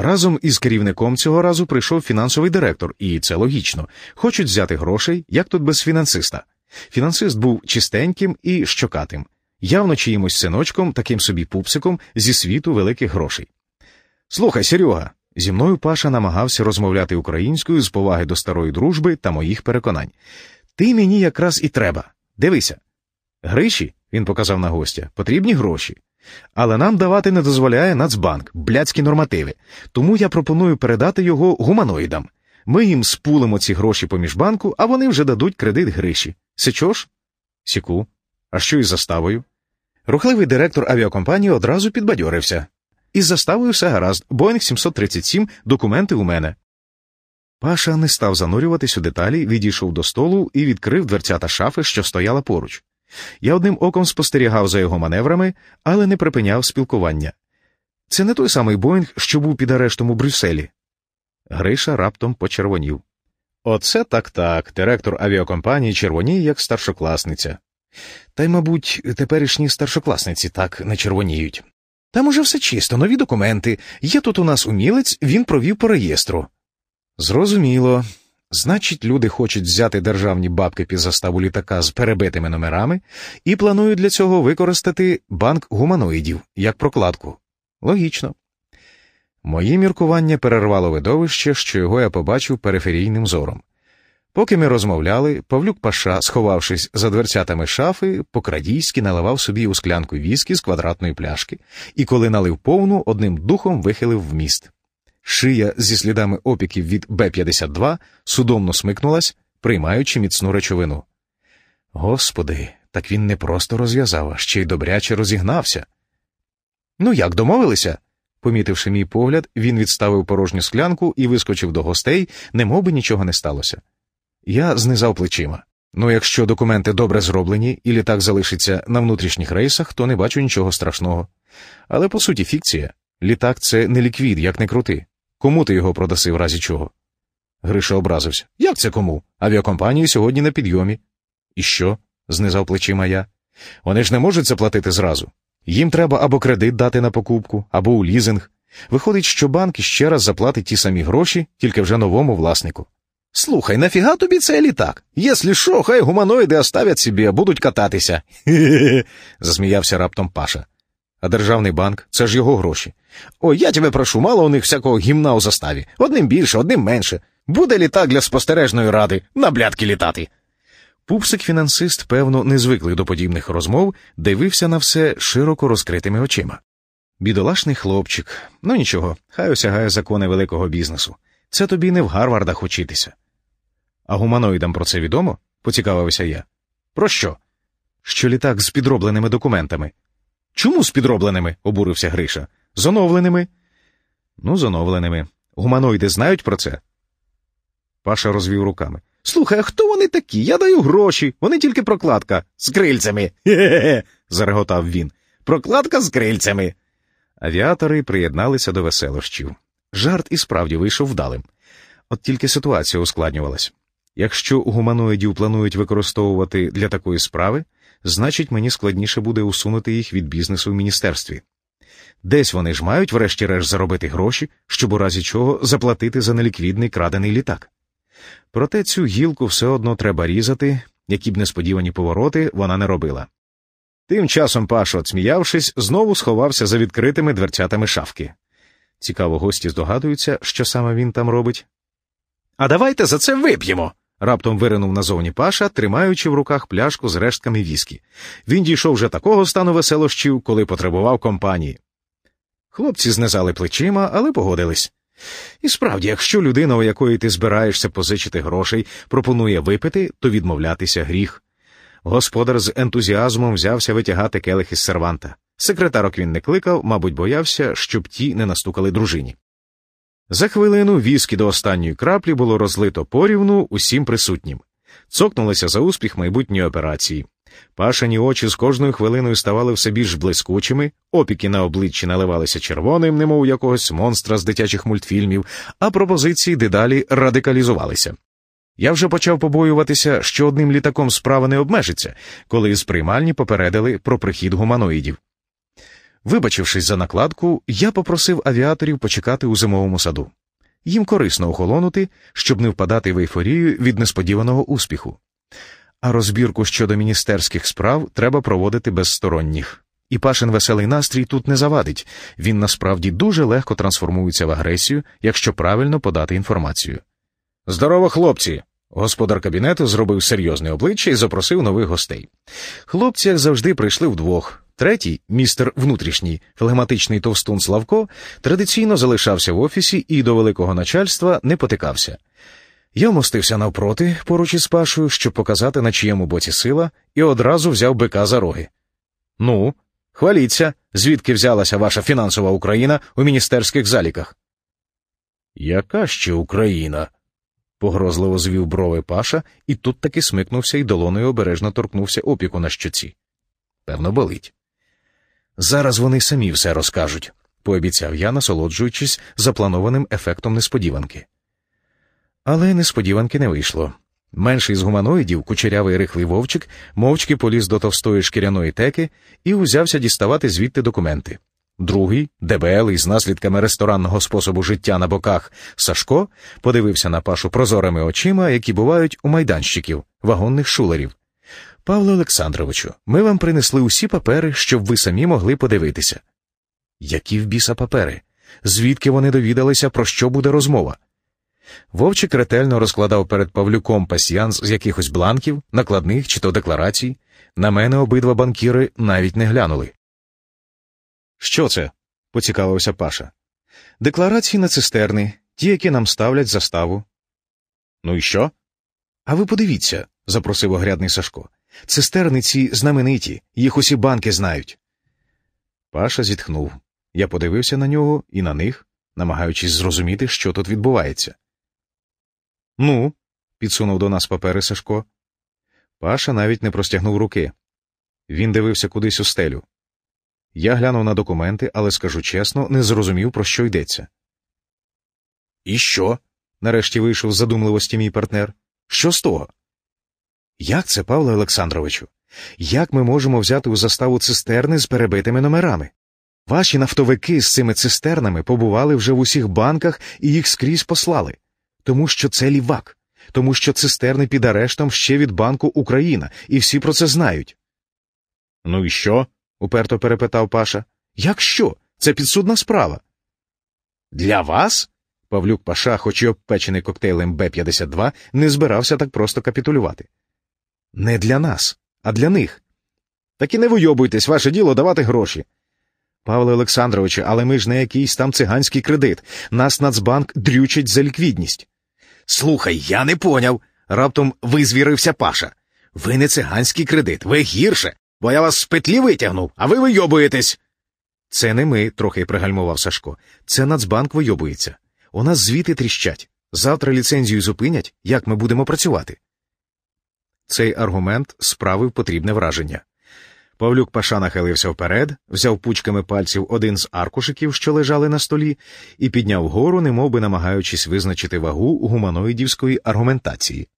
Разом із керівником цього разу прийшов фінансовий директор, і це логічно. Хочуть взяти грошей, як тут без фінансиста. Фінансист був чистеньким і щокатим, явно чиїмось синочком, таким собі пупсиком зі світу великих грошей. Слухай, Серега, зі мною Паша намагався розмовляти українською з поваги до старої дружби та моїх переконань. Ти мені якраз і треба. Дивися. Гриші, він показав на гостя, потрібні гроші. Але нам давати не дозволяє Нацбанк, блядські нормативи. Тому я пропоную передати його гуманоїдам. Ми їм спулимо ці гроші поміж банку, а вони вже дадуть кредит Гриші. Сечош? Сіку. А що із заставою? Рухливий директор авіакомпанії одразу підбадьорився. Із заставою все гаразд, Боїнг 737, документи у мене. Паша не став занурюватись у деталі, відійшов до столу і відкрив дверцята шафи, що стояла поруч. Я одним оком спостерігав за його маневрами, але не припиняв спілкування. Це не той самий Боїнг, що був під арештом у Брюсселі. Гриша раптом почервонів. Оце так так. Директор авіакомпанії червоніє, як старшокласниця. Та й, мабуть, теперішні старшокласниці так не червоніють. Там уже все чисто, нові документи. Є тут у нас умілець, він провів по реєстру. Зрозуміло. Значить, люди хочуть взяти державні бабки під заставу літака з перебитими номерами і планують для цього використати банк гуманоїдів як прокладку. Логічно. Мої міркування перервало видовище, що його я побачив периферійним зором. Поки ми розмовляли, Павлюк Паша, сховавшись за дверцятами шафи, по-крадійськи наливав собі у склянку віскі з квадратної пляшки, і коли налив повну, одним духом вихилив в міст. Шия зі слідами опіків від Б-52 судомно смикнулась, приймаючи міцну речовину. Господи, так він не просто розв'язав, а ще й добряче розігнався. Ну як домовилися? Помітивши мій погляд, він відставив порожню склянку і вискочив до гостей, немов би нічого не сталося. Я знизав плечима. Ну, якщо документи добре зроблені і літак залишиться на внутрішніх рейсах, то не бачу нічого страшного. Але по суті, фікція. Літак це не ліквід, як не крути. Кому ти його продаси в разі чого? Гриша образився. Як це кому? Авіакомпанії сьогодні на підйомі. І що? знизав плечима я. Вони ж не можуть заплатити зразу. Їм треба або кредит дати на покупку, або у лізинг. Виходить, що банк ще раз заплатить ті самі гроші, тільки вже новому власнику. Слухай, нафіга тобі цей літак? Єслі що, хай гуманоїди оставять собі, а будуть кататися. Хе-хе, засміявся раптом Паша. А державний банк це ж його гроші. Ой, я тебе прошу, мало у них всякого гімна у заставі. Одним більше, одним менше. Буде літак для спостережної ради, на блядки літати. Пупсик фінансист, певно, не звиклий до подібних розмов, дивився на все широко розкритими очима. Бідолашний хлопчик, ну нічого, хай осягає закони великого бізнесу. Це тобі не в Гарвардах учитися. А гуманоїдам про це відомо? поцікавився я. Про що? Що літак з підробленими документами. Чому з підробленими? обурився Гриша. З оновленими. Ну, з оновленими. Гуманоїди знають про це. Паша розвів руками. Слухай, а хто вони такі? Я даю гроші, вони тільки прокладка з крильцями. Хе-хе, зареготав він. Прокладка з крильцями. Авіатори приєдналися до веселощів. Жарт і справді вийшов вдалим. От тільки ситуація ускладнювалась. Якщо гуманоїдів планують використовувати для такої справи, значить мені складніше буде усунути їх від бізнесу в міністерстві. Десь вони ж мають, врешті-решт, заробити гроші, щоб у разі чого заплатити за неліквідний крадений літак. Проте цю гілку все одно треба різати, які б несподівані повороти вона не робила. Тим часом Пашо, сміявшись, знову сховався за відкритими дверцятами шафки. Цікаво, гості здогадуються, що саме він там робить. А давайте за це вип'ємо. Раптом виринув назовні Паша, тримаючи в руках пляшку з рештками віскі. Він дійшов вже такого стану веселощів, коли потребував компанії. Хлопці знизали плечима, але погодились. І справді, якщо людина, у якої ти збираєшся позичити грошей, пропонує випити, то відмовлятися гріх. Господар з ентузіазмом взявся витягати келих із серванта. Секретарок він не кликав, мабуть, боявся, щоб ті не настукали дружині. За хвилину віскі до останньої краплі було розлито порівну усім присутнім. Цокнулися за успіх майбутньої операції. Пашані очі з кожною хвилиною ставали все більш блискучими, опіки на обличчі наливалися червоним, немов якогось монстра з дитячих мультфільмів, а пропозиції дедалі радикалізувалися. Я вже почав побоюватися, що одним літаком справа не обмежиться, коли з приймальні попередили про прихід гуманоїдів. Вибачившись за накладку, я попросив авіаторів почекати у зимовому саду. Їм корисно охолонути, щоб не впадати в ейфорію від несподіваного успіху. А розбірку щодо міністерських справ треба проводити без сторонніх. І Пашин веселий настрій тут не завадить. Він насправді дуже легко трансформується в агресію, якщо правильно подати інформацію. Здорово, хлопці! Господар кабінету зробив серйозне обличчя і запросив нових гостей. Хлопці, як завжди, прийшли вдвох. Третій, містер внутрішній, флегматичний товстун Славко, традиційно залишався в офісі і до великого начальства не потикався. Я вмостився навпроти, поруч із Пашою, щоб показати, на чиєму боці сила, і одразу взяв бика за роги. Ну, хваліться, звідки взялася ваша фінансова Україна у міністерських заліках? Яка ще Україна? погрозливо звів брови Паша, і тут таки смикнувся і долоною обережно торкнувся опіку на щоці. Певно, болить. Зараз вони самі все розкажуть, пообіцяв я, насолоджуючись запланованим ефектом несподіванки. Але несподіванки не вийшло. Менший з гуманоїдів, кучерявий рихлий вовчик, мовчки поліз до товстої шкіряної теки і узявся діставати звідти документи. Другий, дебелий, з наслідками ресторанного способу життя на боках, Сашко подивився на пашу прозорими очима, які бувають у майданщиків, вагонних шулерів. Павло Олександровичу, ми вам принесли усі папери, щоб ви самі могли подивитися. Які в біса папери? Звідки вони довідалися, про що буде розмова? Вовчик ретельно розкладав перед Павлюком пасьянс з якихось бланків, накладних чи то декларацій. На мене обидва банкіри навіть не глянули. Що це? поцікавився Паша. Декларації на цистерни, ті, які нам ставлять заставу. Ну і що? А ви подивіться, запросив огрядний Сашко. Цистерни ці знамениті, їх усі банки знають. Паша зітхнув. Я подивився на нього і на них, намагаючись зрозуміти, що тут відбувається. Ну, підсунув до нас папери Сашко. Паша навіть не простягнув руки. Він дивився кудись у стелю. Я глянув на документи, але скажу чесно, не зрозумів, про що йдеться. І що? нарешті вийшов з задумливості мій партнер. Що з того? Як це, Павло Олександровичу? Як ми можемо взяти у заставу цистерни з перебитими номерами? Ваші нафтовики з цими цистернами побували вже в усіх банках і їх скрізь послали, тому що це лівак, тому що цистерни під арештом ще від Банку Україна, і всі про це знають. Ну і що? уперто перепитав Паша. Як що? Це підсудна справа. Для вас? Павлюк Паша, хоч і обпечений коктейлем Б-52, не збирався так просто капітулювати. Не для нас, а для них. Так і не вийобуйтесь, ваше діло давати гроші. Павле Олександровичу, але ми ж не якийсь там циганський кредит. Нас Нацбанк дрючить за ліквідність. Слухай, я не поняв. Раптом визвірився Паша. Ви не циганський кредит, ви гірше, бо я вас з петлі витягнув, а ви вийобуєтесь. Це не ми, трохи пригальмував Сашко. Це Нацбанк вийобується. У нас звіти тріщать. Завтра ліцензію зупинять, як ми будемо працювати. Цей аргумент справив потрібне враження. Павлюк Паша нахилився вперед, взяв пучками пальців один з аркушиків, що лежали на столі, і підняв гору, немов би намагаючись визначити вагу гуманоїдівської аргументації.